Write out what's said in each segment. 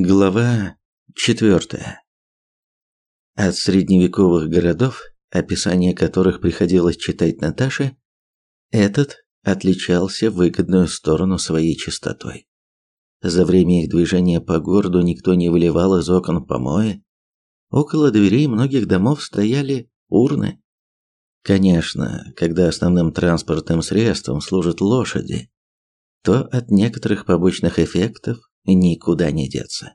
Глава четвертая. От средневековых городов, описание которых приходилось читать Наташе, этот отличался выгодную сторону своей чистотой. За время их движения по городу никто не выливал из окон помои. Около дверей многих домов стояли урны. Конечно, когда основным транспортным средством служат лошади, то от некоторых побочных эффектов никуда не деться.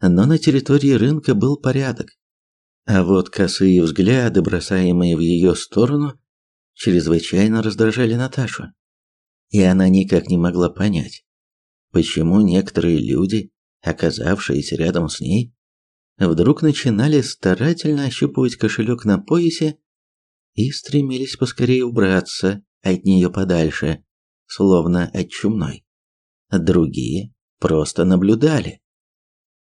Но на территории рынка был порядок. А вот косые взгляды, бросаемые в ее сторону, чрезвычайно раздражали Наташу. И она никак не могла понять, почему некоторые люди, оказавшиеся рядом с ней, вдруг начинали старательно ощупывать кошелек на поясе и стремились поскорее убраться от нее подальше, словно от чумной. Другие просто наблюдали.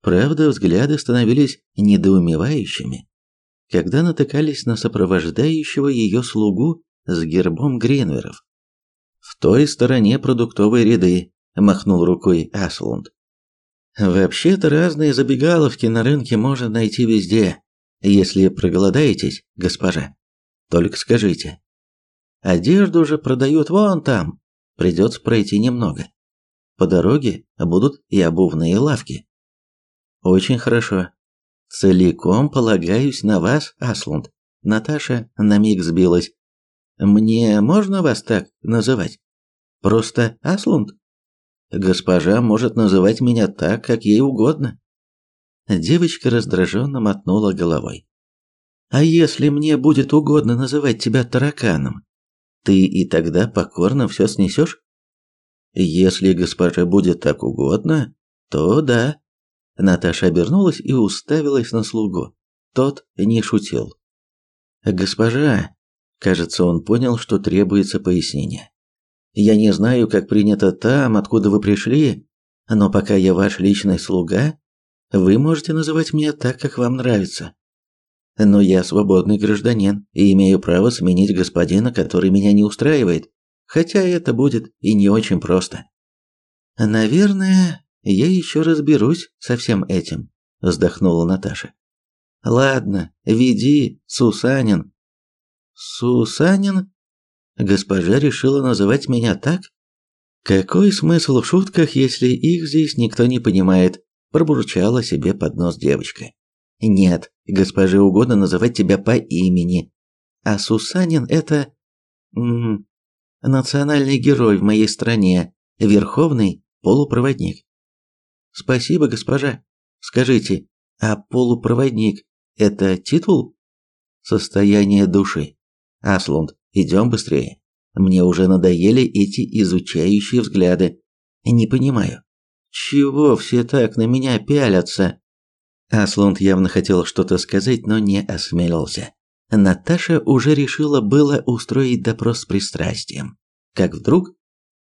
Правда, взгляды становились недоумевающими, когда натыкались на сопровождающего ее слугу с гербом Гринверов. В той стороне продуктовые ряды, махнул рукой Аслунд. Вообще-то разные забегаловки на рынке можно найти везде, если проголодаетесь, госпожа. Только скажите. Одежду же продают вон там. Придется пройти немного. По дороге будут и обувные лавки. Очень хорошо. Целиком полагаюсь на вас, Аслунд. Наташа на миг сбилась. Мне можно вас так называть? Просто Аслунд? Госпожа может называть меня так, как ей угодно. Девочка раздраженно мотнула головой. А если мне будет угодно называть тебя тараканом, ты и тогда покорно все снесешь? Если госпоже будет так угодно, то да. Наташа обернулась и уставилась на слугу. Тот не шутил. Госпожа, кажется, он понял, что требуется пояснение. Я не знаю, как принято там, откуда вы пришли, но пока я ваш личный слуга, вы можете называть меня так, как вам нравится. Но я свободный гражданин и имею право сменить господина, который меня не устраивает хотя это будет и не очень просто. Наверное, я еще разберусь со всем этим, вздохнула Наташа. Ладно, веди, Сусанин. Сусанин? Госпожа решила называть меня так? Какой смысл в шутках, если их здесь никто не понимает? пробурчала себе под нос девочка. Нет, госпоже угодно называть тебя по имени. А Сусанин это национальный герой в моей стране, верховный полупроводник. Спасибо, госпожа. Скажите, а полупроводник это титул? Состояние души. Аслунд, идем быстрее. Мне уже надоели эти изучающие взгляды. Не понимаю, чего все так на меня пялятся? Аслунд явно хотел что-то сказать, но не осмелился. Наташа уже решила было устроить допрос с пристрастием. Как вдруг...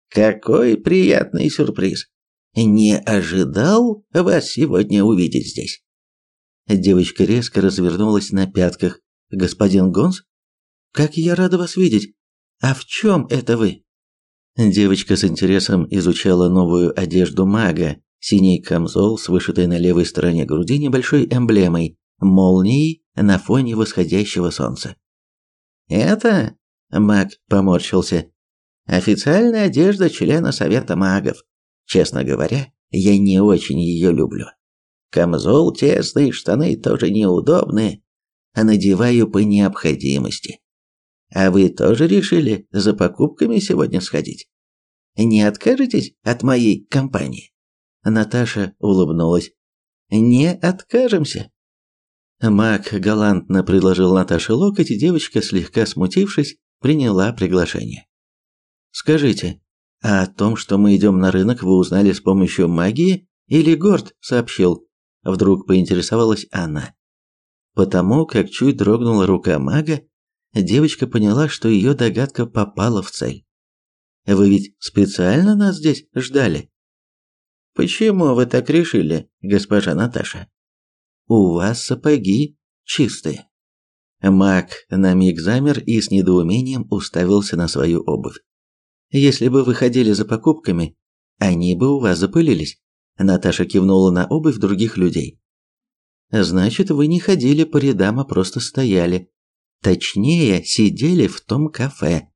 Какой приятный сюрприз! Не ожидал вас сегодня увидеть здесь. Девочка резко развернулась на пятках. Господин Гонс? Как я рада вас видеть. А в чем это вы? Девочка с интересом изучала новую одежду мага, синий камзол с вышитой на левой стороне груди небольшой эмблемой, молнией на фоне восходящего солнца. «Это?» – маг поморщился. «Официальная одежда члена Совета магов. Честно говоря, я не очень ее люблю. Камзол тесный, штаны тоже неудобные, а надеваю по необходимости. А вы тоже решили за покупками сегодня сходить? Не откажетесь от моей компании?» Наташа улыбнулась. «Не откажемся». Мак галантно предложил Наташе локоть, и девочка, слегка смутившись, приняла приглашение. «Скажите, а о том, что мы идем на рынок, вы узнали с помощью магии или Горд сообщил?» Вдруг поинтересовалась она. Потому как чуть дрогнула рука мага, девочка поняла, что ее догадка попала в цель. «Вы ведь специально нас здесь ждали?» «Почему вы так решили, госпожа Наташа?» у вас сапоги чистые. Мак на миг замер и с недоумением уставился на свою обувь. Если бы вы ходили за покупками, они бы у вас запылились. Наташа кивнула на обувь других людей. Значит, вы не ходили по рядам, а просто стояли. Точнее, сидели в том кафе.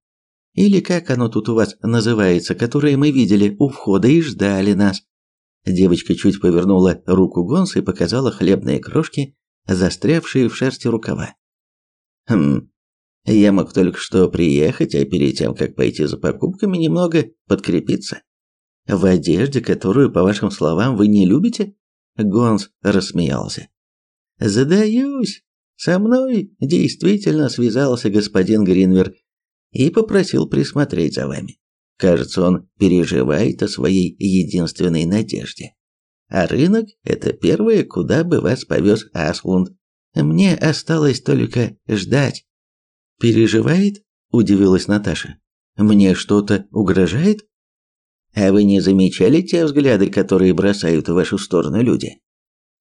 Или как оно тут у вас называется, которое мы видели у входа и ждали нас. Девочка чуть повернула руку Гонса и показала хлебные крошки, застрявшие в шерсти рукава. Хм, я мог только что приехать, а перед тем, как пойти за покупками, немного подкрепиться. В одежде, которую, по вашим словам, вы не любите? Гонс рассмеялся. Задаюсь. Со мной действительно связался господин Гринвер и попросил присмотреть за вами. Кажется, он переживает о своей единственной надежде. А рынок – это первое, куда бы вас повез Аслунд. Мне осталось только ждать. «Переживает?» – удивилась Наташа. «Мне что-то угрожает?» «А вы не замечали те взгляды, которые бросают в вашу сторону люди?»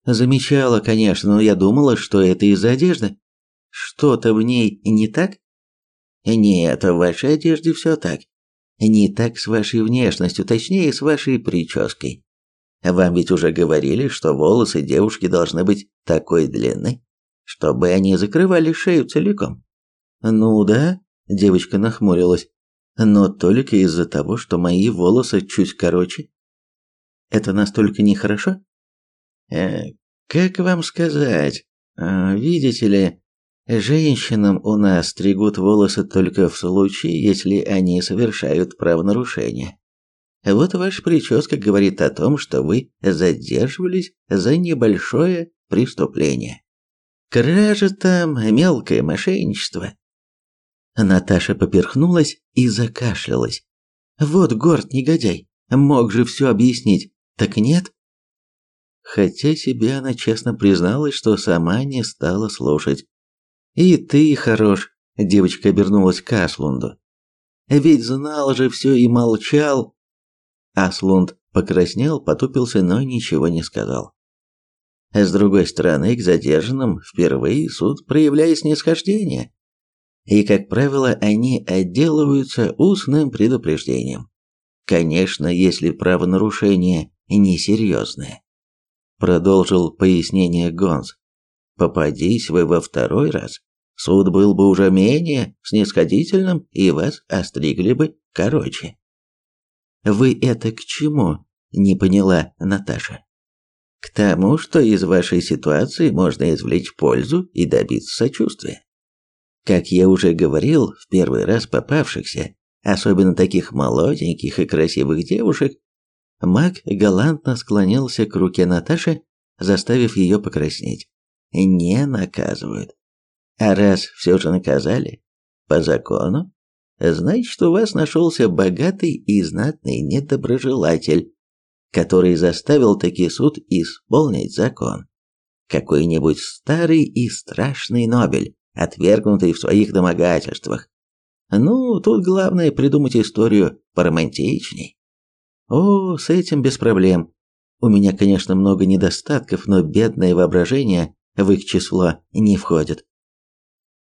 «Замечала, конечно, но я думала, что это из-за одежды. Что-то в ней не так?» «Нет, в вашей одежде все так. Не так с вашей внешностью, точнее, с вашей прической. Вам ведь уже говорили, что волосы девушки должны быть такой длины, чтобы они закрывали шею целиком. Ну да, девочка нахмурилась. Но только из-за того, что мои волосы чуть короче. Это настолько нехорошо? Э, как вам сказать? Э, видите ли, женщинам у нас стригут волосы только в случае, если они совершают правонарушение. Вот ваша прическа говорит о том, что вы задерживались за небольшое преступление. Кража там, мелкое мошенничество. Наташа поперхнулась и закашлялась. Вот горд негодяй, мог же все объяснить, так нет? Хотя себе она честно призналась, что сама не стала слушать. «И ты хорош», – девочка обернулась к Аслунду. «Ведь знал же все и молчал». Аслунд покраснел, потупился, но ничего не сказал. С другой стороны, к задержанным впервые суд проявляет снисхождение и, как правило, они отделываются устным предупреждением. Конечно, если правонарушение несерьезное. Продолжил пояснение Гонз. Попадись вы во второй раз, суд был бы уже менее снисходительным и вас остригли бы короче. Вы это к чему? Не поняла Наташа. К тому, что из вашей ситуации можно извлечь пользу и добиться сочувствия. Как я уже говорил, в первый раз попавшихся, особенно таких молоденьких и красивых девушек, маг галантно склонился к руке Наташи, заставив ее покраснеть. Не наказывают. А раз все же наказали, по закону, значит, у вас нашелся богатый и знатный недоброжелатель, который заставил таки суд исполнить закон. Какой-нибудь старый и страшный Нобель отвергнутый в своих домогательствах. Ну, тут главное придумать историю поромантичней. О, с этим без проблем. У меня, конечно, много недостатков, но бедное воображение в их число не входит.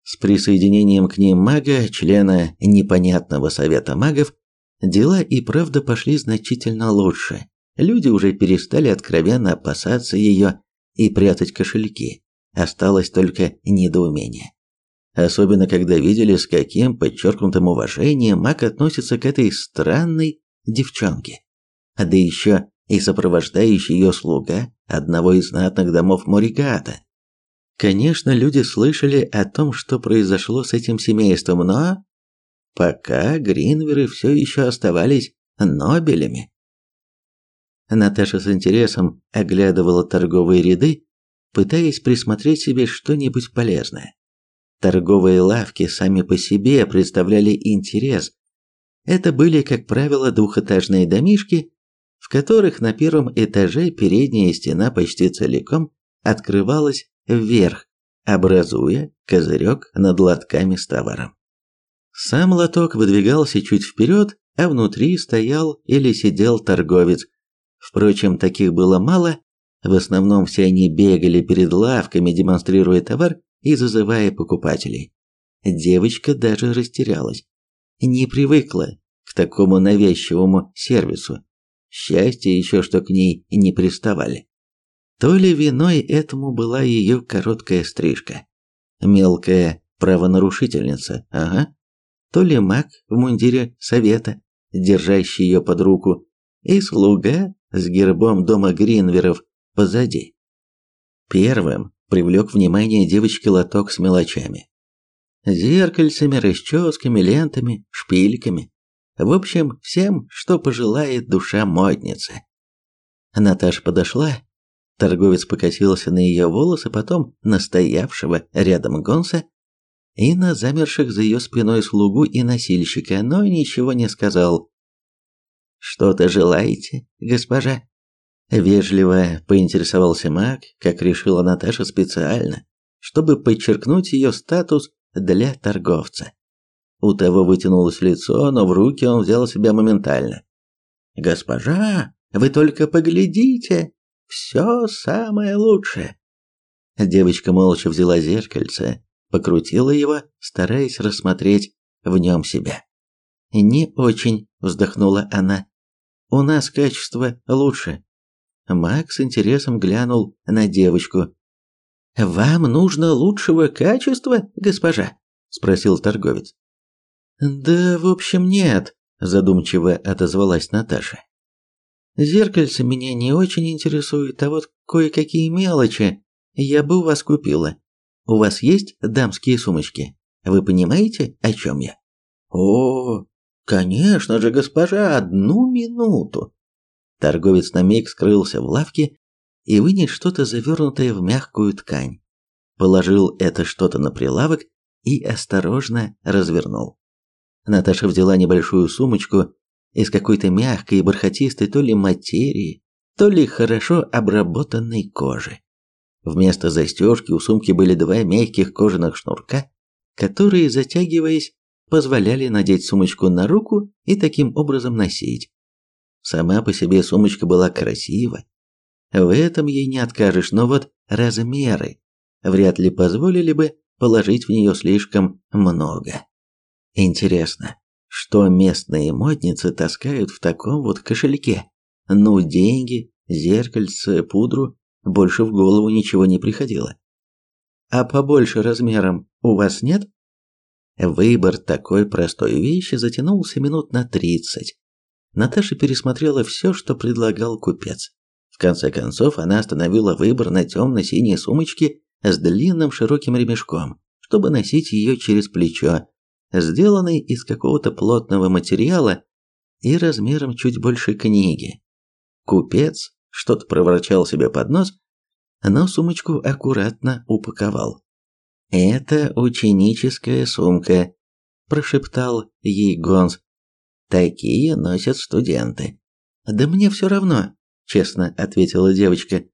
С присоединением к ним мага, члена непонятного совета магов, дела и правда пошли значительно лучше. Люди уже перестали откровенно опасаться ее и прятать кошельки. Осталось только недоумение. Особенно, когда видели, с каким подчеркнутым уважением Мак относится к этой странной девчонке. Да еще и сопровождающий ее слуга одного из знатных домов Моригата. Конечно, люди слышали о том, что произошло с этим семейством, но пока Гринверы все еще оставались Нобелями. Наташа с интересом оглядывала торговые ряды, пытаясь присмотреть себе что-нибудь полезное. Торговые лавки сами по себе представляли интерес. Это были, как правило, двухэтажные домишки, в которых на первом этаже передняя стена почти целиком открывалась вверх, образуя козырек над лотками с товаром. Сам лоток выдвигался чуть вперед, а внутри стоял или сидел торговец. Впрочем, таких было мало, в основном все они бегали перед лавками, демонстрируя товар и зазывая покупателей. Девочка даже растерялась. Не привыкла к такому навязчивому сервису. Счастье еще, что к ней не приставали. То ли виной этому была ее короткая стрижка. Мелкая правонарушительница, ага. То ли маг в мундире совета, держащий ее под руку, и слуга с гербом дома Гринверов позади. Первым привлек внимание девочки лоток с мелочами. Зеркальцами, расческами, лентами, шпильками. В общем, всем, что пожелает душа модницы. Наташа подошла, торговец покосился на ее волосы, потом на стоявшего рядом Гонса и на замерших за ее спиной слугу и носильщика, но ничего не сказал. «Что-то желаете, госпожа?» Вежливо поинтересовался маг, как решила Наташа специально, чтобы подчеркнуть ее статус для торговца. У того вытянулось лицо, но в руки он взял себя моментально. «Госпожа, вы только поглядите! Все самое лучшее!» Девочка молча взяла зеркальце, покрутила его, стараясь рассмотреть в нем себя. «Не очень», — вздохнула она. «У нас качество лучше». Макс с интересом глянул на девочку. «Вам нужно лучшего качества, госпожа?» – спросил торговец. «Да, в общем, нет», – задумчиво отозвалась Наташа. «Зеркальце меня не очень интересует, а вот кое-какие мелочи я бы у вас купила. У вас есть дамские сумочки? Вы понимаете, о чем я?» «О, конечно же, госпожа, одну минуту!» Торговец на миг скрылся в лавке и вынес что-то завернутое в мягкую ткань. Положил это что-то на прилавок и осторожно развернул. Наташа взяла небольшую сумочку из какой-то мягкой и бархатистой то ли материи, то ли хорошо обработанной кожи. Вместо застежки у сумки были два мягких кожаных шнурка, которые, затягиваясь, позволяли надеть сумочку на руку и таким образом носить. Сама по себе сумочка была красива, в этом ей не откажешь, но вот размеры вряд ли позволили бы положить в нее слишком много. Интересно, что местные модницы таскают в таком вот кошельке? Ну, деньги, зеркальце, пудру, больше в голову ничего не приходило. А побольше размером у вас нет? Выбор такой простой вещи затянулся минут на тридцать. Наташа пересмотрела все, что предлагал купец. В конце концов, она остановила выбор на темно-синей сумочке с длинным широким ремешком, чтобы носить ее через плечо, сделанной из какого-то плотного материала и размером чуть больше книги. Купец что-то проворчал себе под нос, но сумочку аккуратно упаковал. «Это ученическая сумка», – прошептал ей Гонс. «Такие носят студенты». «Да мне все равно», честно ответила девочка.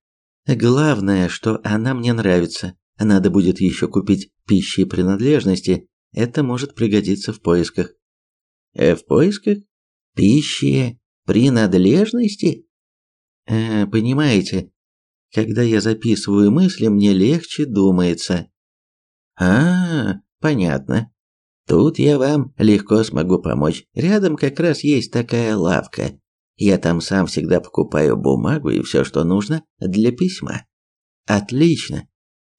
Главное, что она мне нравится. Надо будет еще купить пищи и принадлежности. Это может пригодиться в поисках. Э, в поисках? Пищи, принадлежности? Э, понимаете, когда я записываю мысли, мне легче думается. А, понятно. Тут я вам легко смогу помочь. Рядом как раз есть такая лавка. Я там сам всегда покупаю бумагу и все, что нужно для письма. Отлично.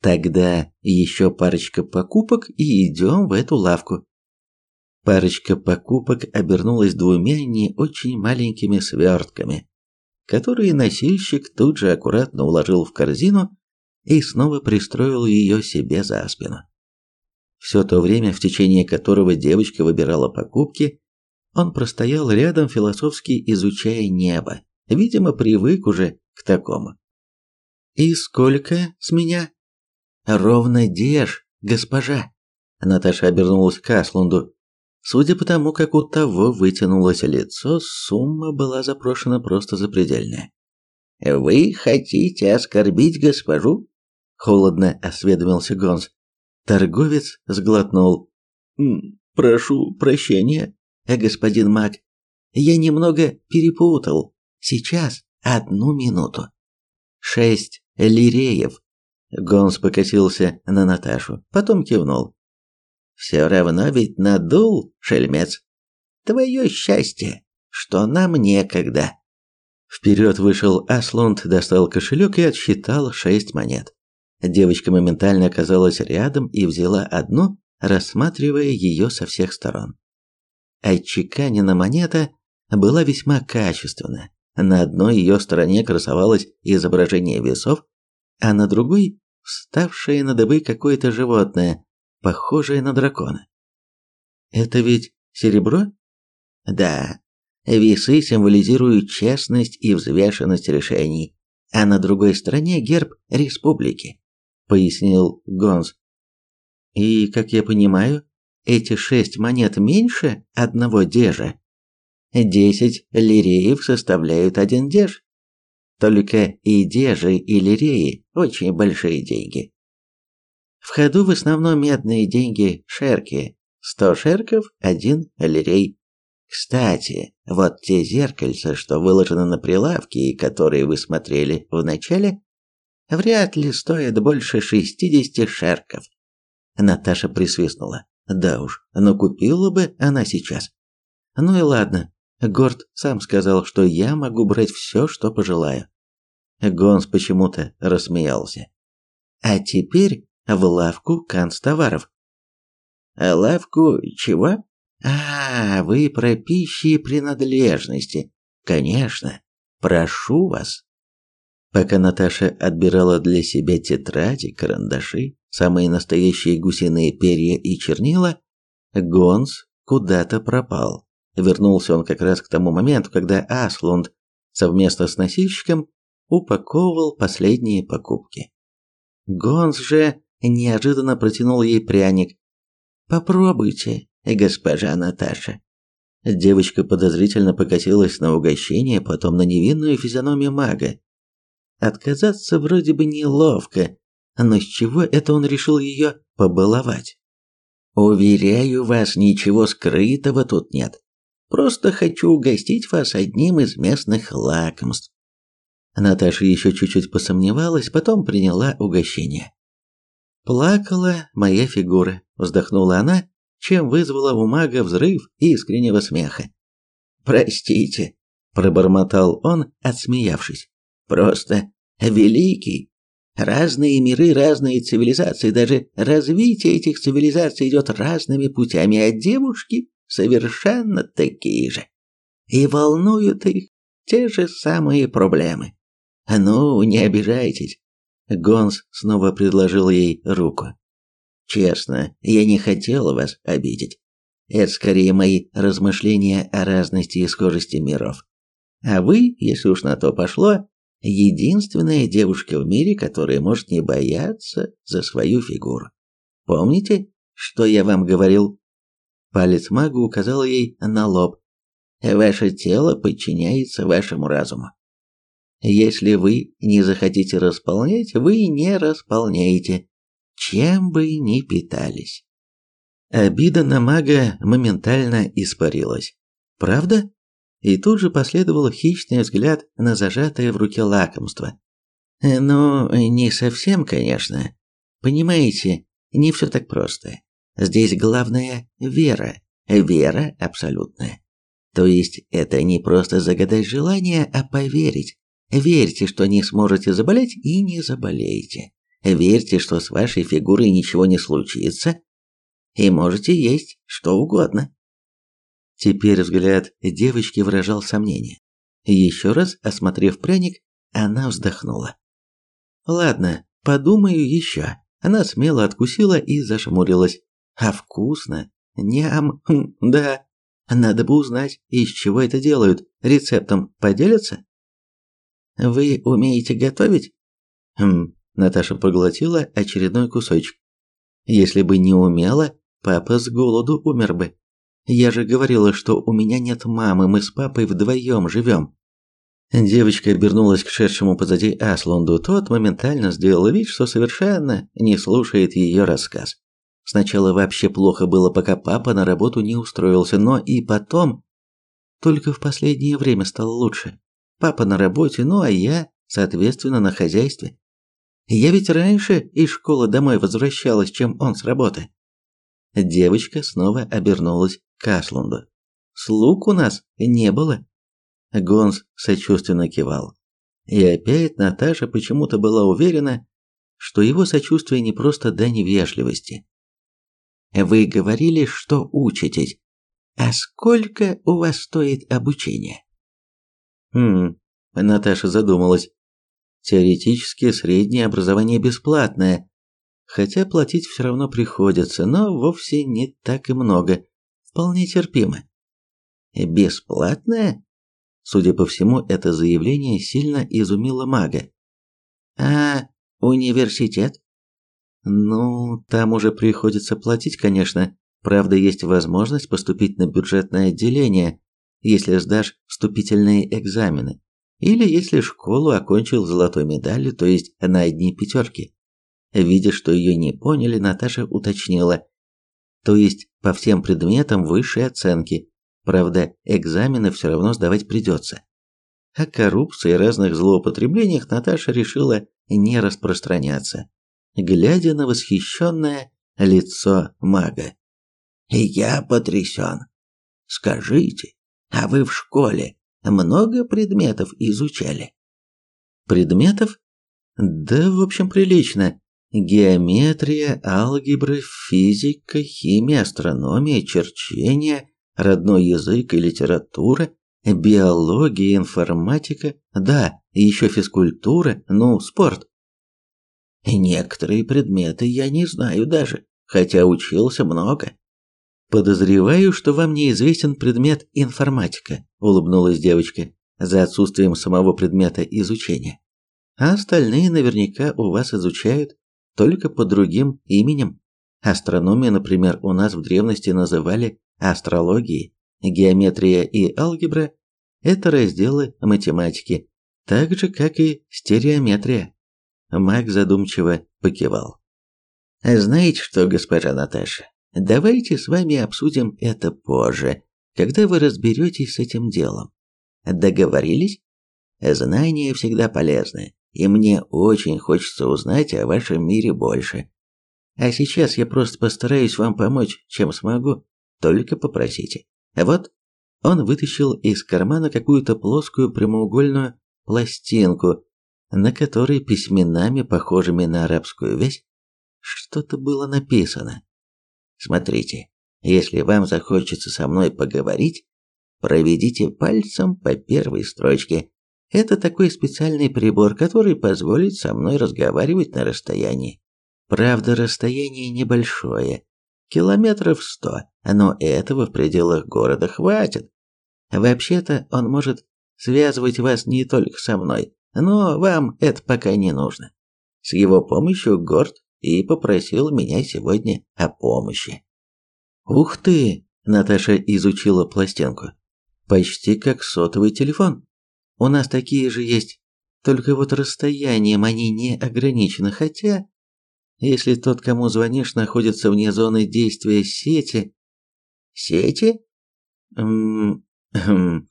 Тогда еще парочка покупок и идем в эту лавку. Парочка покупок обернулась двумя не очень маленькими свертками, которые носильщик тут же аккуратно уложил в корзину и снова пристроил ее себе за спину. Все то время, в течение которого девочка выбирала покупки, он простоял рядом, философски изучая небо. Видимо, привык уже к такому. «И сколько с меня?» «Ровно деж, госпожа!» Наташа обернулась к Аслунду. Судя по тому, как у того вытянулось лицо, сумма была запрошена просто запредельная. «Вы хотите оскорбить госпожу?» Холодно осведомился Гонс. Торговец сглотнул. «Прошу прощения, господин маг, я немного перепутал. Сейчас, одну минуту. Шесть лиреев. Гонс покосился на Наташу, потом кивнул. Все равно ведь надул, шельмец. Твое счастье, что нам некогда. Вперед вышел Аслунд, достал кошелек и отсчитал шесть монет. Девочка моментально оказалась рядом и взяла одну, рассматривая ее со всех сторон. Отчеканена монета была весьма качественна. На одной ее стороне красовалось изображение весов, а на другой – вставшее на дыбы какое-то животное, похожее на дракона. «Это ведь серебро?» «Да, Весы символизируют честность и взвешенность решений, а на другой стороне герб республики, пояснил Гонз. И, как я понимаю, эти шесть монет меньше одного дежа. Десять лиреев составляют один деж. Только и дежи, и лиреи – очень большие деньги. В ходу в основном медные деньги – шерки. Сто шерков – один лирей. Кстати, вот те зеркальца, что выложены на прилавке и которые вы смотрели в начале, вряд ли стоят больше шестидесяти шерков. Наташа присвистнула. Да уж, но купила бы она сейчас. Ну и ладно. Горд сам сказал, что я могу брать все, что пожелаю. Гонс почему-то рассмеялся. А теперь в лавку канцтоваров. Лавку чего? А, вы про пищи и принадлежности. Конечно. Прошу вас. Пока Наташа отбирала для себя тетради, карандаши, самые настоящие гусиные перья и чернила, Гонс куда-то пропал. Вернулся он как раз к тому моменту, когда Аслунд совместно с носильщиком упаковывал последние покупки. Гонс же неожиданно протянул ей пряник. «Попробуйте, госпожа Наташа. Девочка подозрительно покосилась на угощение, потом на невинную физиономию мага. Отказаться вроде бы неловко, но с чего это он решил ее побаловать? Уверяю вас, ничего скрытого тут нет. Просто хочу угостить вас одним из местных лакомств. Наташа еще чуть-чуть посомневалась, потом приняла угощение. Плакала моя фигура, вздохнула она чем вызвала у мага взрыв искреннего смеха. «Простите», – пробормотал он, отсмеявшись. «Просто великий. Разные миры, разные цивилизации, даже развитие этих цивилизаций идет разными путями, а девушки совершенно такие же. И волнуют их те же самые проблемы. Ну, не обижайтесь. Гонс снова предложил ей руку. Честно, я не хотела вас обидеть. Это скорее мои размышления о разности и схожести миров. А вы, если уж на то пошло, единственная девушка в мире, которая может не бояться за свою фигуру. Помните, что я вам говорил? Палец мага указал ей на лоб. Ваше тело подчиняется вашему разуму. Если вы не захотите располнять, вы не располняете чем бы ни питались. Обида на мага моментально испарилась. Правда? И тут же последовал хищный взгляд на зажатое в руке лакомство. Ну, не совсем, конечно. Понимаете, не все так просто. Здесь главное вера. Вера абсолютная. То есть это не просто загадать желание, а поверить. Верьте, что не сможете заболеть и не заболеете. Верьте, что с вашей фигурой ничего не случится, и можете есть что угодно. Теперь взгляд девочки выражал сомнение. Еще раз осмотрев пряник, она вздохнула. Ладно, подумаю еще. Она смело откусила и зашмурилась. А вкусно. Ням. Хм, да. Надо бы узнать, из чего это делают. Рецептом поделятся? Вы умеете готовить? Хм, Наташа проглотила очередной кусочек. Если бы не умела, папа с голоду умер бы. Я же говорила, что у меня нет мамы, мы с папой вдвоем живем. Девочка обернулась к шедшему позади Аслунду. Тот моментально сделал вид, что совершенно не слушает ее рассказ. Сначала вообще плохо было, пока папа на работу не устроился, но и потом... Только в последнее время стало лучше. Папа на работе, ну а я, соответственно, на хозяйстве. Я ведь раньше из школы домой возвращалась, чем он с работы. Девочка снова обернулась к Аслунду. Слуг у нас не было. Гонс сочувственно кивал. И опять Наташа почему-то была уверена, что его сочувствие не просто дань вежливости. Вы говорили, что учитесь. А сколько у вас стоит обучение? Хм, Наташа задумалась. Теоретически среднее образование бесплатное, хотя платить все равно приходится, но вовсе не так и много. Вполне терпимо. Бесплатное? Судя по всему, это заявление сильно изумило мага. А университет? Ну, там уже приходится платить, конечно. Правда, есть возможность поступить на бюджетное отделение, если сдашь вступительные экзамены. Или если школу окончил золотой медалью, то есть на одни пятерки. Видя, что ее не поняли, Наташа уточнила. То есть по всем предметам высшие оценки. Правда, экзамены все равно сдавать придется. О коррупции и разных злоупотреблениях Наташа решила не распространяться, глядя на восхищенное лицо мага. «Я потрясен. Скажите, а вы в школе много предметов изучали?» «Предметов? Да, в общем, прилично. Геометрия, алгебра, физика, химия, астрономия, черчение, родной язык и литература, биология, информатика, да, еще физкультура, ну, спорт. Некоторые предметы я не знаю даже, хотя учился много. Подозреваю, что вам неизвестен предмет информатика, улыбнулась девочка, за отсутствием самого предмета изучения. А остальные наверняка у вас изучают только под другим именем. Астрономию, например, у нас в древности называли астрологией. Геометрия и алгебра – это разделы математики, так же, как и стереометрия. Маг задумчиво покивал. «Знаете что, госпожа Наташа, давайте с вами обсудим это позже, когда вы разберетесь с этим делом. Договорились? Знания всегда полезны, и мне очень хочется узнать о вашем мире больше. А сейчас я просто постараюсь вам помочь, чем смогу. Только попросите. Вот, он вытащил из кармана какую-то плоскую прямоугольную пластинку, на которой письменами, похожими на арабскую вязь, что-то было написано. Смотрите, если вам захочется со мной поговорить, проведите пальцем по первой строчке. Это такой специальный прибор, который позволит со мной разговаривать на расстоянии. Правда, расстояние небольшое, километров сто, но этого в пределах города хватит. Вообще-то он может связывать вас не только со мной, но вам это пока не нужно. С его помощью Горд и попросил меня сегодня о помощи. Ух ты, Наташа изучила пластинку. Почти как сотовый телефон. У нас такие же есть, только вот расстоянием они не ограничены, хотя если тот, кому звонишь, находится вне зоны действия сети. Сети? Эм, эм,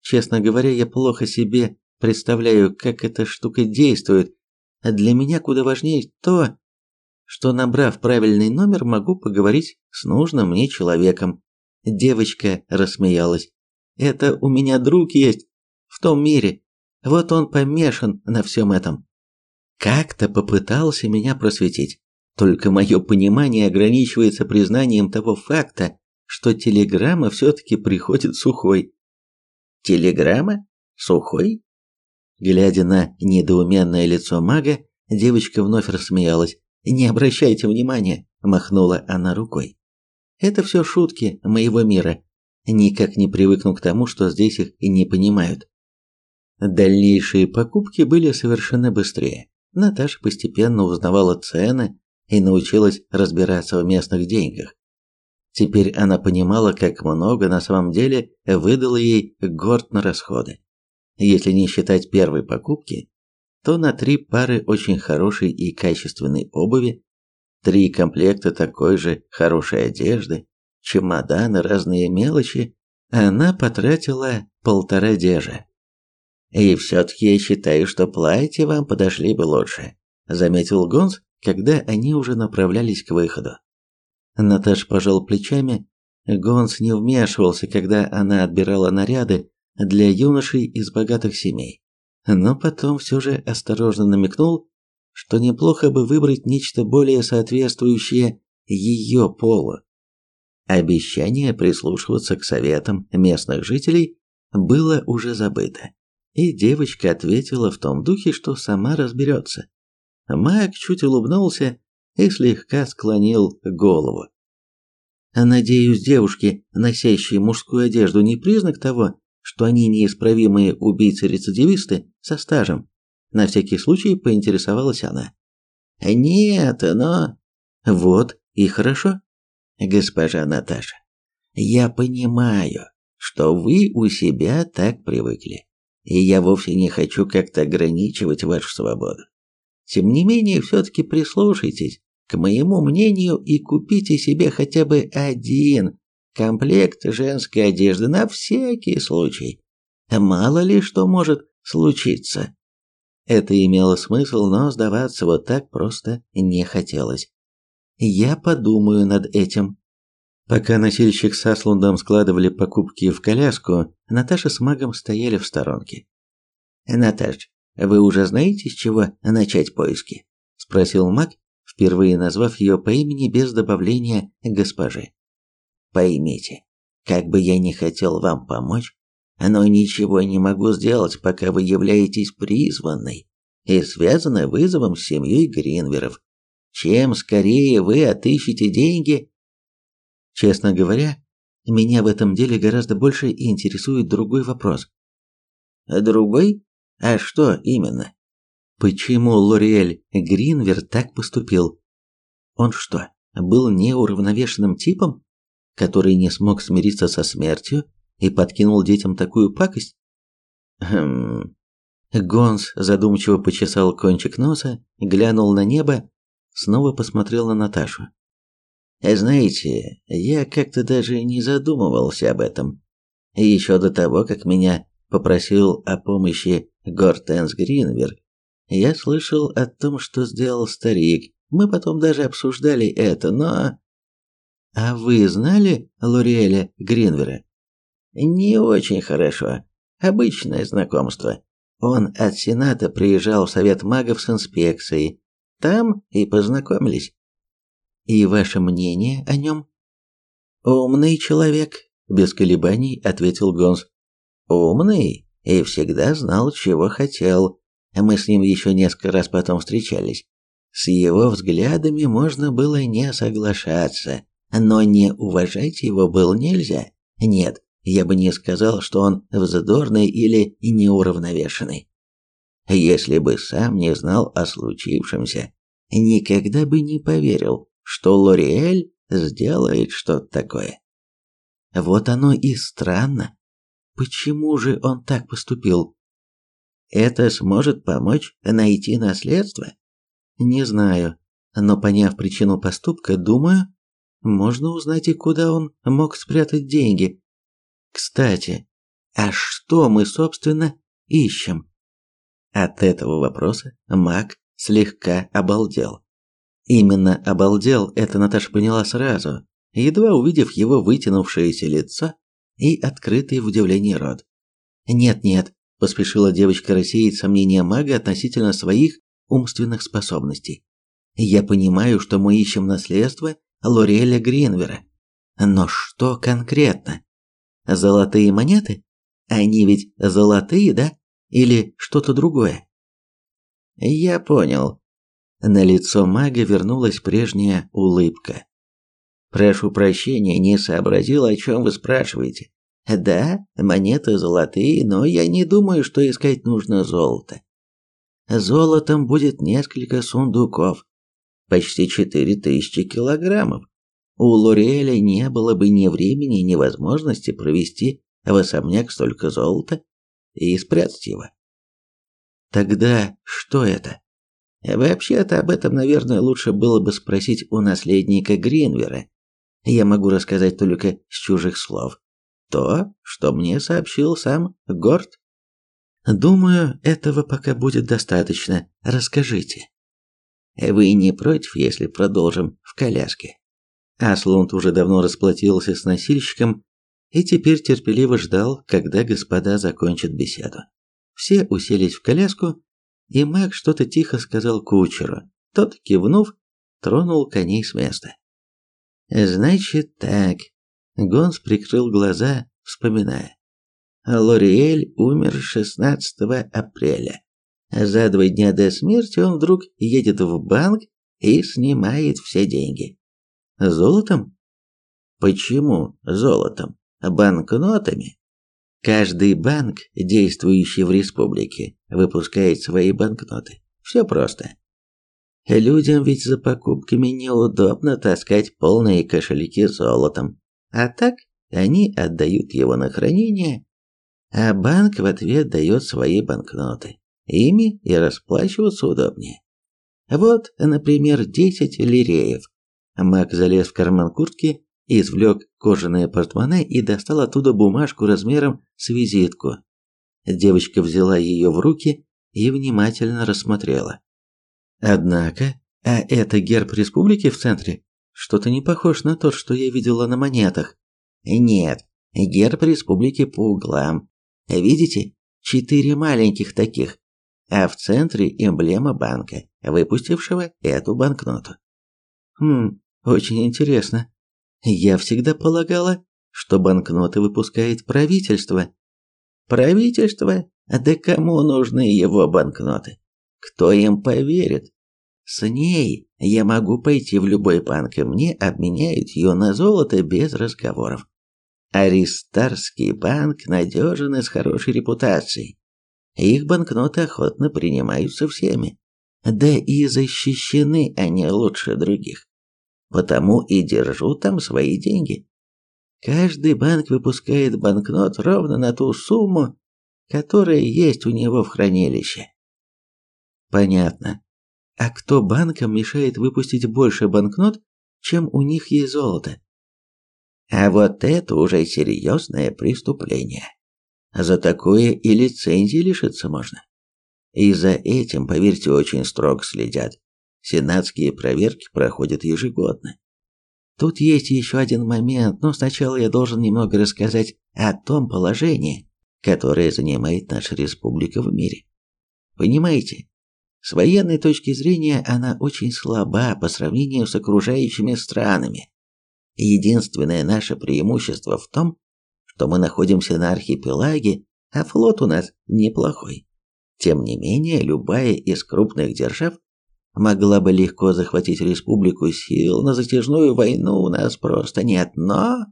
честно говоря, я плохо себе представляю, как эта штука действует. Для меня куда важнее то, что набрав правильный номер, могу поговорить с нужным мне человеком. Девочка рассмеялась. Это у меня друг есть в том мире. Вот он помешан на всем этом. Как-то попытался меня просветить. Только мое понимание ограничивается признанием того факта, что телеграмма все-таки приходит сухой. Телеграмма? Сухой? Глядя на недоуменное лицо мага, девочка вновь рассмеялась. «Не обращайте внимания», – махнула она рукой. «Это все шутки моего мира. Никак не привыкну к тому, что здесь их и не понимают». Дальнейшие покупки были совершенно быстрее. Наташа постепенно узнавала цены и научилась разбираться в местных деньгах. Теперь она понимала, как много на самом деле выдало ей горд на расходы. Если не считать первой покупки, то на три пары очень хорошей и качественной обуви, три комплекта такой же хорошей одежды, чемоданы, разные мелочи, она потратила полтора дежа. И все-таки я считаю, что платья вам подошли бы лучше, заметил Гонс, когда они уже направлялись к выходу. Наташ пожал плечами. Гонс не вмешивался, когда она отбирала наряды, для юношей из богатых семей. Но потом все же осторожно намекнул, что неплохо бы выбрать нечто более соответствующее ее полу. Обещание прислушиваться к советам местных жителей было уже забыто, и девочка ответила в том духе, что сама разберется. Маг чуть улыбнулся и слегка склонил голову. Надеюсь, девушки, носящие мужскую одежду, не признак того, что они неисправимые убийцы-рецидивисты со стажем. На всякий случай поинтересовалась она. Нет, но... Вот и хорошо. Госпожа Наташа, я понимаю, что вы у себя так привыкли, и я вовсе не хочу как-то ограничивать вашу свободу. Тем не менее, все-таки прислушайтесь к моему мнению и купите себе хотя бы один комплект женской одежды на всякий случай. Мало ли что может случиться. Это имело смысл, но сдаваться вот так просто не хотелось. Я подумаю над этим. Пока носильщик с Аслундом складывали покупки в коляску, Наташа с магом стояли в сторонке. «Наташ, вы уже знаете, с чего начать поиски?» – спросил маг, впервые назвав ее по имени без добавления госпожи. «Поймите, как бы я ни хотел вам помочь, но ничего не могу сделать, пока вы являетесь призванной и связаны вызовом с семьей Гринверов. Чем скорее вы отыщете деньги... Честно говоря, меня в этом деле гораздо больше интересует другой вопрос. Другой? А что именно? Почему Лориэль Гринвер так поступил? Он что, был неуравновешенным типом, который не смог смириться со смертью и подкинул детям такую пакость? Хм... Гонс задумчиво почесал кончик носа, глянул на небо снова посмотрел на Наташу. Знаете, я как-то даже не задумывался об этом. Еще до того, как меня попросил о помощи Гортенс Гринвер, я слышал о том, что сделал старик. Мы потом даже обсуждали это, но... А вы знали Лориэля Гринвера? Не очень хорошо. Обычное знакомство. Он от Сената приезжал в Совет магов с инспекцией, там и познакомились. И ваше мнение о нем? Умный человек, без колебаний ответил Гонс. Умный и всегда знал, чего хотел. Мы с ним еще несколько раз потом встречались. С его взглядами можно было не соглашаться, но не уважать его было нельзя. Нет, я бы не сказал, что он вздорный или неуравновешенный. Если бы сам не знал о случившемся, никогда бы не поверил, что Лориэль сделает что-то такое. Вот оно и странно. Почему же он так поступил? Это сможет помочь найти наследство? Не знаю, но поняв причину поступка, думаю, можно узнать и куда он мог спрятать деньги. Кстати, а что мы, собственно, ищем? От этого вопроса маг слегка обалдел. Именно обалдел, это Наташа поняла сразу, едва увидев его вытянувшееся лицо и открытый в удивлении рот. «Нет-нет», – поспешила девочка рассеять сомнения мага относительно своих умственных способностей. «Я понимаю, что мы ищем наследство Лореля Гринвера. Но что конкретно? Золотые монеты? Они ведь золотые, да? Или что-то другое? Я понял. На лицо мага вернулась прежняя улыбка. Прошу прощения, не сообразил, о чем вы спрашиваете. Да, монеты золотые, но я не думаю, что искать нужно золото. Золотом будет несколько сундуков, почти четыре тысячи килограммов. У Лореля не было бы ни времени, ни возможности провести в особняк столько золота, и спрятать его. Тогда что это? Вообще-то об этом, наверное, лучше было бы спросить у наследника Гринвера. Я могу рассказать только с чужих слов. То, что мне сообщил сам Горд. Думаю, этого пока будет достаточно. Расскажите. Вы не против, если продолжим в коляске? Аслунд уже давно расплатился с носильщиком и теперь терпеливо ждал, когда господа закончат беседу. Все уселись в коляску, и Мак что-то тихо сказал кучеру. Тот, кивнув, тронул коней с места. «Значит так». Гонс прикрыл глаза, вспоминая. Лориэль умер 16 апреля. За два дня до смерти он вдруг едет в банк и снимает все деньги. Золотом? Почему золотом? Банкнотами? Каждый банк, действующий в республике, выпускает свои банкноты. Все просто. Людям ведь за покупками неудобно таскать полные кошельки золотом. А так они отдают его на хранение, а банк в ответ дает свои банкноты. Ими и расплачиваться удобнее. Вот, например, 10 лиреев. Мак залез в карман куртки, извлек кожаное портмоне и достал оттуда бумажку размером с визитку. Девочка взяла ее в руки и внимательно рассмотрела. Однако, а это герб республики в центре? Что-то не похож на тот, что я видела на монетах. Нет, герб республики по углам. Видите? Четыре маленьких таких. А в центре эмблема банка, выпустившего эту банкноту. Хм, очень интересно. Я всегда полагала, что банкноты выпускает правительство. Правительство? Да кому нужны его банкноты? Кто им поверит? С ней я могу пойти в любой банк, и мне обменяют ее на золото без разговоров. Аристарский банк надежен и с хорошей репутацией. Их банкноты охотно принимаются всеми. Да и защищены они лучше других. Потому и держу там свои деньги. Каждый банк выпускает банкнот ровно на ту сумму, которая есть у него в хранилище. Понятно. А кто банкам мешает выпустить больше банкнот, чем у них есть золото? А вот это уже серьезное преступление. За такое и лицензии лишиться можно. И за этим, поверьте, очень строго следят. Сенатские проверки проходят ежегодно. Тут есть еще один момент, но сначала я должен немного рассказать о том положении, которое занимает наша республика в мире. Понимаете, с военной точки зрения она очень слаба по сравнению с окружающими странами. Единственное наше преимущество в том, что мы находимся на архипелаге, а флот у нас неплохой. Тем не менее, любая из крупных держав могла бы легко захватить республику сил, на затяжную войну у нас просто нет, но...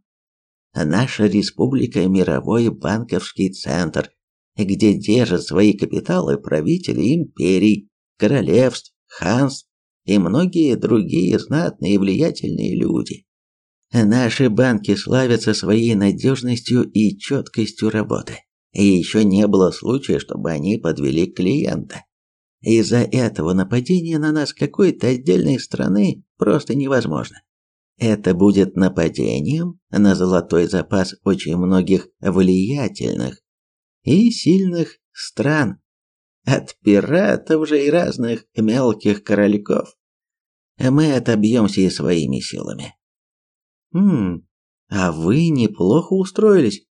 Наша республика – мировой банковский центр, где держат свои капиталы правители империй, королевств, ханств и многие другие знатные и влиятельные люди. Наши банки славятся своей надежностью и четкостью работы. И еще не было случая, чтобы они подвели клиента. Из-за этого нападение на нас какой-то отдельной страны просто невозможно. Это будет нападением на золотой запас очень многих влиятельных и сильных стран, от пиратов же и разных мелких корольков. Мы отобьемся и своими силами. Хм, а вы неплохо устроились.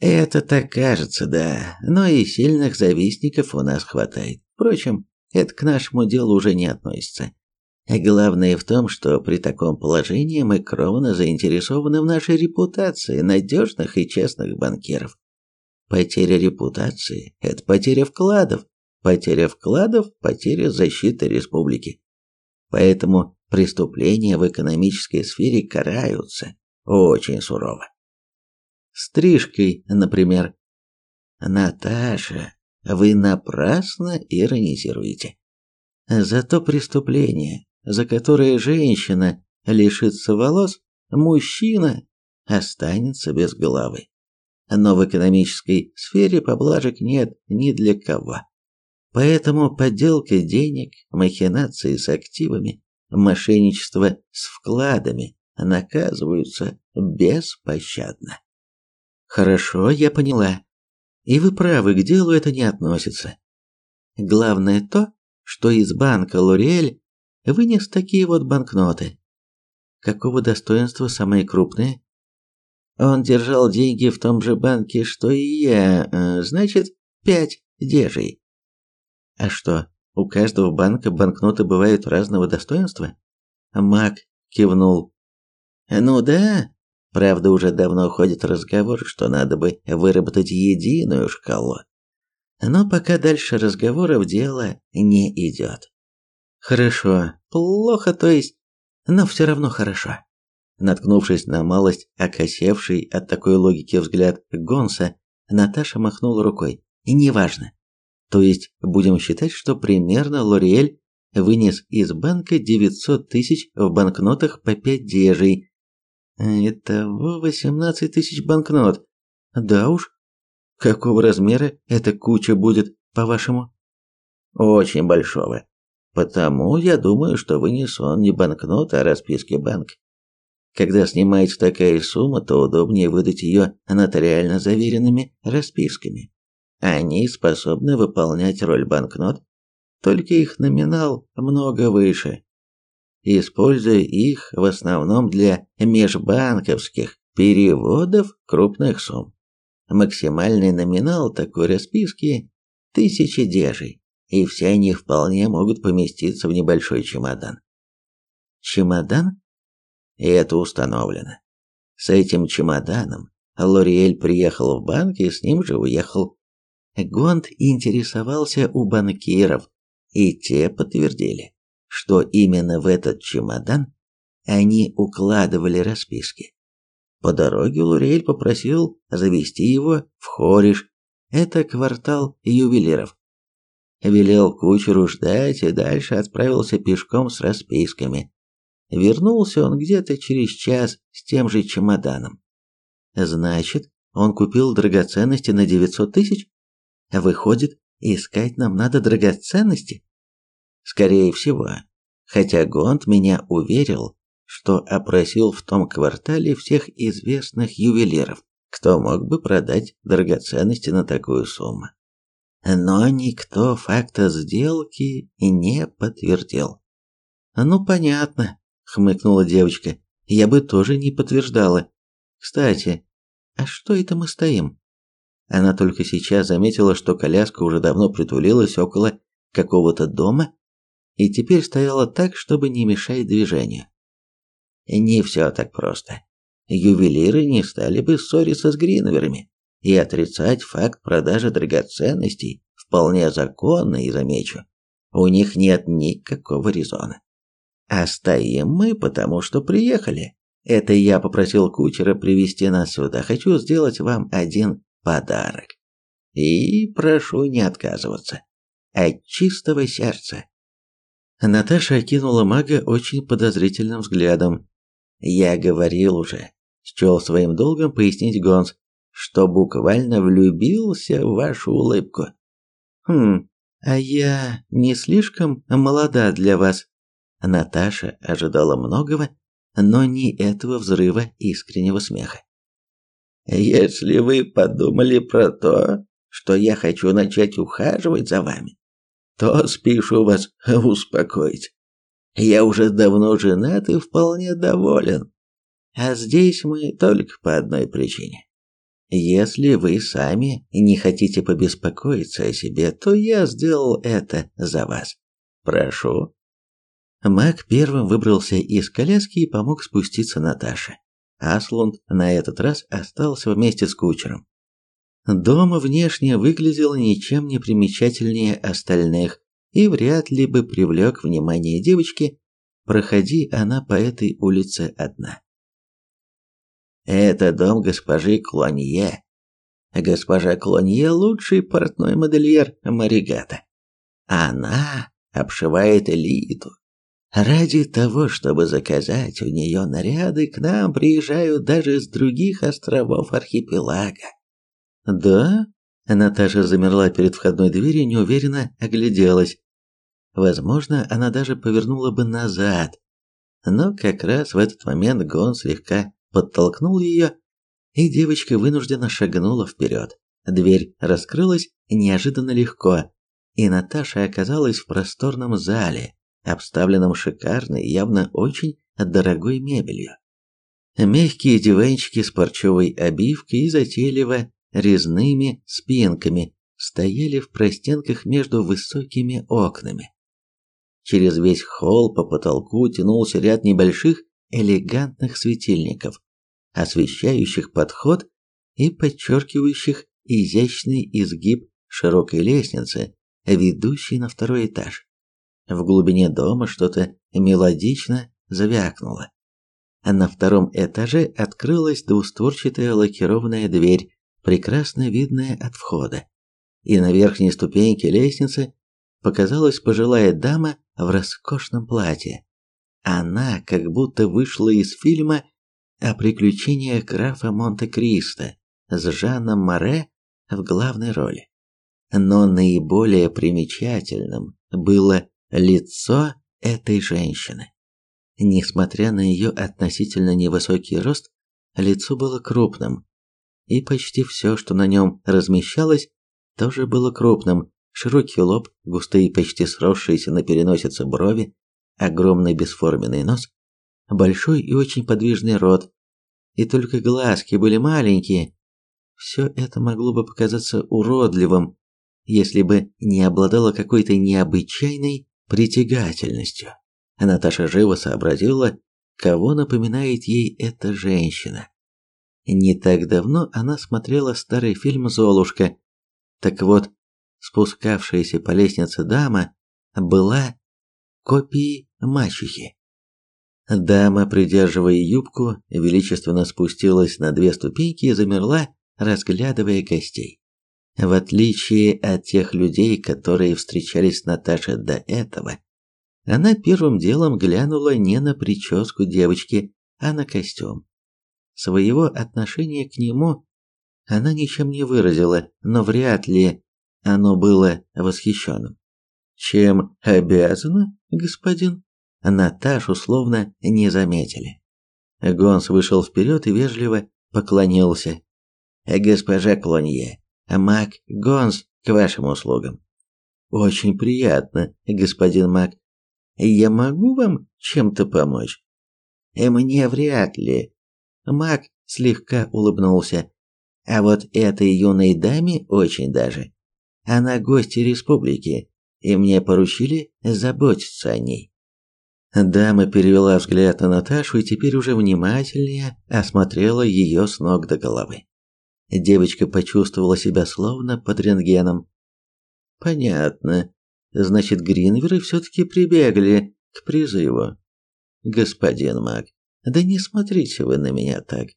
Это так кажется, да, но и сильных завистников у нас хватает. Впрочем, это к нашему делу уже не относится. Главное в том, что при таком положении мы кровно заинтересованы в нашей репутации надежных и честных банкиров. Потеря репутации – это потеря вкладов. Потеря вкладов – потеря защиты республики. Поэтому преступления в экономической сфере караются очень сурово. Стрижкой, например. Наташа, вы напрасно иронизируете. Зато преступление, за которое женщина лишится волос, мужчина останется без головы. Но в экономической сфере поблажек нет ни для кого. Поэтому подделка денег, махинации с активами, мошенничество с вкладами наказываются беспощадно. Хорошо, я поняла. И вы правы, к делу это не относится. Главное то, что из банка Лориэль вынес такие вот банкноты. Какого достоинства самые крупные? Он держал деньги в том же банке, что и я, э, значит, пять дежей. А что, у каждого банка банкноты бывают разного достоинства? Мак кивнул. Ну да, правда уже давно ходит разговор, что надо бы выработать единую шкалу. Но пока дальше разговоров дело не идет. Хорошо, плохо, то есть, но все равно хорошо. Наткнувшись на малость окосевший от такой логики взгляд Гонса, Наташа махнула рукой. И неважно. То есть будем считать, что примерно Лориэль вынес из банка 900 тысяч в банкнотах по 5 дежей. Итого 18 тысяч банкнот. Да уж. Какого размера эта куча будет, по-вашему? Очень большого. Потому я думаю, что вынес он не банкнот, а расписки банка. Когда снимается такая сумма, то удобнее выдать ее нотариально заверенными расписками. Они способны выполнять роль банкнот, только их номинал много выше. Используя их в основном для межбанковских переводов крупных сумм. Максимальный номинал такой расписки – тысячи дежей, и все они вполне могут поместиться в небольшой чемодан. Чемодан? И это установлено. С этим чемоданом Лориэль приехал в банк и с ним же уехал Гонд интересовался у банкиров, и те подтвердили, что именно в этот чемодан они укладывали расписки. По дороге Лурель попросил завести его в Хориш, это квартал ювелиров. Велел кучеру ждать и дальше отправился пешком с расписками. Вернулся он где-то через час с тем же чемоданом. Значит, он купил драгоценности на 900 тысяч? Выходит, искать нам надо драгоценности? Скорее всего. Хотя Гонд меня уверил, что опросил в том квартале всех известных ювелиров, кто мог бы продать драгоценности на такую сумму. Но никто факта сделки не подтвердил. «Ну, понятно», — хмыкнула девочка. «Я бы тоже не подтверждала. Кстати, а что это мы стоим? Она только сейчас заметила, что коляска уже давно притулилась около какого-то дома и теперь стояла так, чтобы не мешать движению. Не все так просто. Ювелиры не стали бы ссориться с Гринверами, и отрицать факт продажи драгоценностей вполне законно и замечу. У них нет никакого резона. А стоим мы, потому что приехали. Это я попросил кучера привести нас сюда. Хочу сделать вам один подарок. И прошу не отказываться. От чистого сердца. Наташа окинула мага очень подозрительным взглядом. Я говорил уже, счел своим долгом пояснить Гонс, что буквально влюбился в вашу улыбку. Хм, а я не слишком молода для вас. Наташа ожидала многого, но не этого взрыва искреннего смеха. Если вы подумали про то, что я хочу начать ухаживать за вами, то спешу вас успокоить. Я уже давно женат и вполне доволен. А здесь мы только по одной причине. Если вы сами не хотите побеспокоиться о себе, то я сделал это за вас. Прошу. Мак первым выбрался из коляски и помог спуститься Наташе. Аслунд на этот раз остался вместе с кучером. Дом внешне выглядел ничем не примечательнее остальных и вряд ли бы привлек внимание девочки, проходи она по этой улице одна. Это дом госпожи Клонье. Госпожа Клонье – лучший портной модельер Маригата. Она обшивает элиту, Ради того, чтобы заказать у нее наряды, к нам приезжают даже с других островов архипелага. Да? Наташа замерла перед входной дверью, неуверенно огляделась. Возможно, она даже повернула бы назад. Но как раз в этот момент Гон слегка подтолкнул ее, и девочка вынужденно шагнула вперед. Дверь раскрылась неожиданно легко, и Наташа оказалась в просторном зале, обставленном шикарной, явно очень дорогой мебелью. Мягкие диванчики с парчевой обивкой и затейливо резными спинками стояли в простенках между высокими окнами. Через весь холл по потолку тянулся ряд небольших элегантных светильников, освещающих подход и подчеркивающих изящный изгиб широкой лестницы, ведущей на второй этаж. В глубине дома что-то мелодично звякнуло. А на втором этаже открылась двустворчатая лакированная дверь, прекрасно видная от входа. И на верхней ступеньке лестницы показалась пожилая дама в роскошном платье. Она как будто вышла из фильма о приключениях графа Монте-Кристо с Жаном Море в главной роли. Но наиболее примечательным было лицо этой женщины. Несмотря на ее относительно невысокий рост, лицо было крупным, и почти все, что на нем размещалось, тоже было крупным. Широкий лоб, густые, почти сросшиеся на переносице брови, огромный бесформенный нос, большой и очень подвижный рот, и только глазки были маленькие. Все это могло бы показаться уродливым, если бы не обладало какой-то необычайной притягательностью. Наташа живо сообразила, кого напоминает ей эта женщина. Не так давно она смотрела старый фильм «Золушка». Так вот, спускавшаяся по лестнице дама была копией мачехи. Дама, придерживая юбку, величественно спустилась на две ступеньки и замерла, разглядывая гостей. В отличие от тех людей, которые встречались с Наташей до этого, она первым делом глянула не на прическу девочки, а на костюм. Своего отношения к нему она ничем не выразила, но вряд ли оно было восхищенным. Чем обязана, господин? Наташу словно не заметили. Гонс вышел вперед и вежливо поклонился. Госпожа Клонье, Мак Гонс к вашим услугам. Очень приятно, господин Мак. Я могу вам чем-то помочь? Мне вряд ли. Мак слегка улыбнулся. А вот этой юной даме очень даже. Она гостья республики, и мне поручили заботиться о ней. Дама перевела взгляд на Наташу и теперь уже внимательнее осмотрела ее с ног до головы. Девочка почувствовала себя словно под рентгеном. Понятно. Значит, Гринверы все-таки прибегли к призыву. Господин маг, да не смотрите вы на меня так.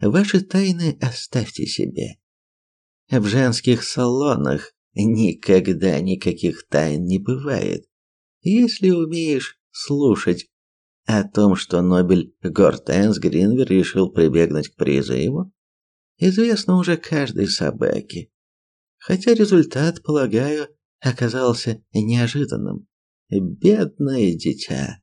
Ваши тайны оставьте себе. В женских салонах никогда никаких тайн не бывает. Если умеешь слушать о том, что Нобель Гортенс Гринвер решил прибегнуть к призыву, известно уже каждой собаке. Хотя результат, полагаю, оказался неожиданным. Бедное дитя.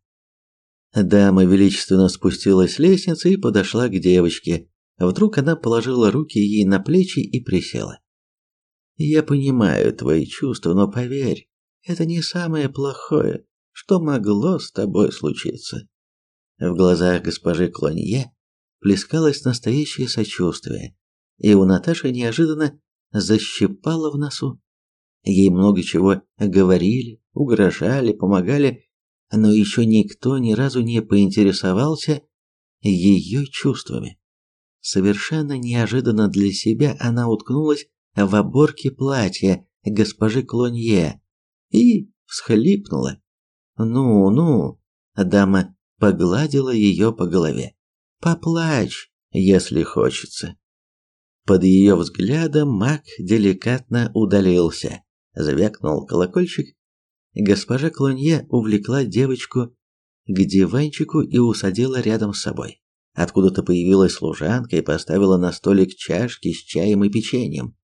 Дама величественно спустилась с лестницы и подошла к девочке. Вдруг она положила руки ей на плечи и присела. «Я понимаю твои чувства, но поверь, это не самое плохое, что могло с тобой случиться». В глазах госпожи Клонье плескалось настоящее сочувствие и у Наташи неожиданно защипало в носу. Ей много чего говорили, угрожали, помогали, но еще никто ни разу не поинтересовался ее чувствами. Совершенно неожиданно для себя она уткнулась в оборке платья госпожи Клонье и всхлипнула. «Ну, ну», дама погладила ее по голове. «Поплачь, если хочется». Под ее взглядом маг деликатно удалился. Звякнул колокольчик. Госпожа Клонье увлекла девочку к диванчику и усадила рядом с собой. Откуда-то появилась служанка и поставила на столик чашки с чаем и печеньем.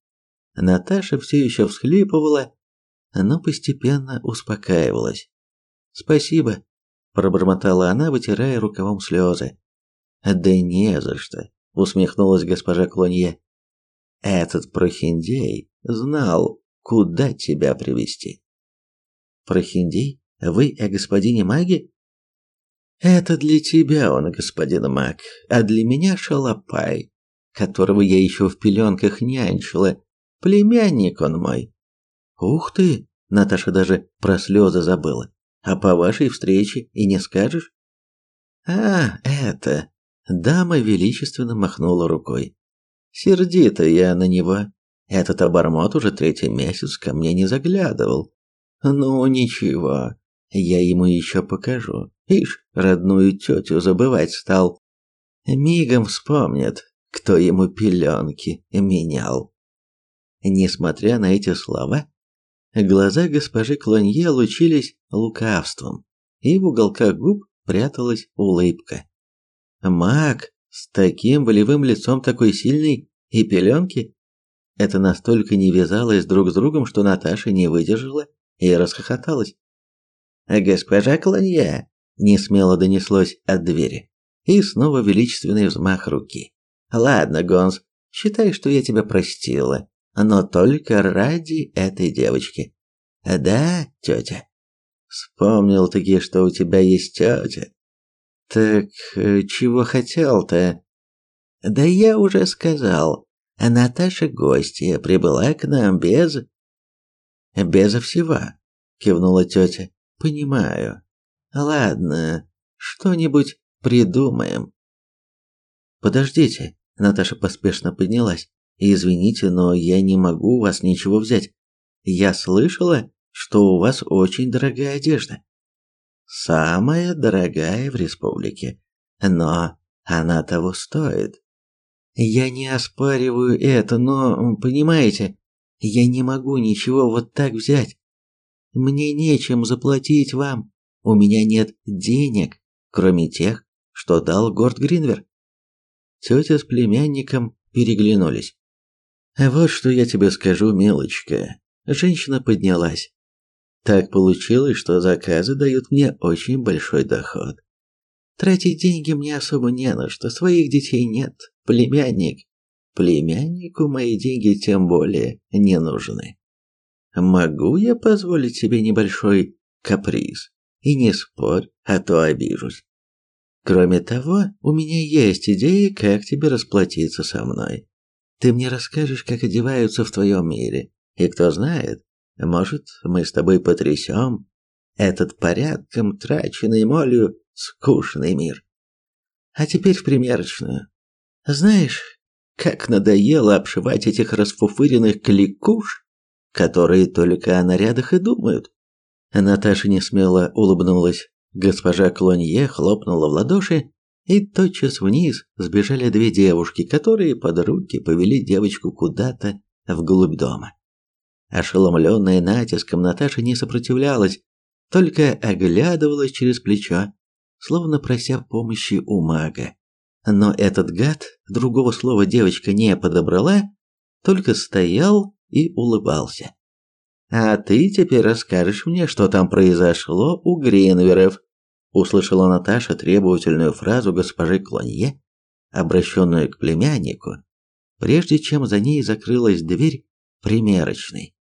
Наташа все еще всхлипывала, но постепенно успокаивалась. «Спасибо», – пробормотала она, вытирая рукавом слезы. «Да не за что», – усмехнулась госпожа Клонье. Этот прохиндей знал, куда тебя привести. Прохиндей? Вы о господине маге? Это для тебя он, господин Мак, а для меня шалопай, которого я еще в пеленках нянчила. Племянник он мой. Ух ты, Наташа даже про слезы забыла. А по вашей встрече и не скажешь? А, это... Дама величественно махнула рукой. Сердито я на него. Этот обормот уже третий месяц ко мне не заглядывал. Ну, ничего, я ему еще покажу. Ишь, родную тетю забывать стал. Мигом вспомнит, кто ему пеленки менял. Несмотря на эти слова, глаза госпожи Клонье лучились лукавством, и в уголках губ пряталась улыбка. Маг с таким волевым лицом такой сильный и пеленки? Это настолько не вязалось друг с другом, что Наташа не выдержала и расхохоталась. «Госпожа Клонье!» – несмело донеслось от двери. И снова величественный взмах руки. «Ладно, Гонс, считай, что я тебя простила, но только ради этой девочки. Да, тетя?» Вспомнил-таки, что у тебя есть тетя. Так э, чего хотел-то? Да я уже сказал. Наташа гостья прибыла к нам без... Безо всего, кивнула тетя. Понимаю. Ладно, что-нибудь придумаем. Подождите, Наташа поспешно поднялась. Извините, но я не могу у вас ничего взять. Я слышала, что у вас очень дорогая одежда. Самая дорогая в республике. Но она того стоит. Я не оспариваю это, но, понимаете, я не могу ничего вот так взять. Мне нечем заплатить вам. У меня нет денег, кроме тех, что дал Горд Гринвер. Тетя с племянником переглянулись. Вот что я тебе скажу, милочка. Женщина поднялась. Так получилось, что заказы дают мне очень большой доход. Тратить деньги мне особо не на что, своих детей нет. Племянник. Племяннику мои деньги тем более не нужны. Могу я позволить себе небольшой каприз? И не спорь, а то обижусь. Кроме того, у меня есть идея, как тебе расплатиться со мной. Ты мне расскажешь, как одеваются в твоем мире, и кто знает, может, мы с тобой потрясем этот порядком траченный молью скучный мир. А теперь в примерочную. Знаешь, как надоело обшивать этих расфуфыренных кликуш, которые только о нарядах и думают. Наташа несмело улыбнулась. Госпожа Клонье хлопнула в ладоши, и тотчас вниз сбежали две девушки, которые под руки повели девочку куда-то вглубь дома. Ошеломленная натиском, Наташа не сопротивлялась, только оглядывалась через плечо, словно прося помощи у мага. Но этот гад, другого слова девочка не подобрала, только стоял и улыбался. «А ты теперь расскажешь мне, что там произошло у Гринверов», услышала Наташа требовательную фразу госпожи Клонье, обращенную к племяннику, прежде чем за ней закрылась дверь примерочной.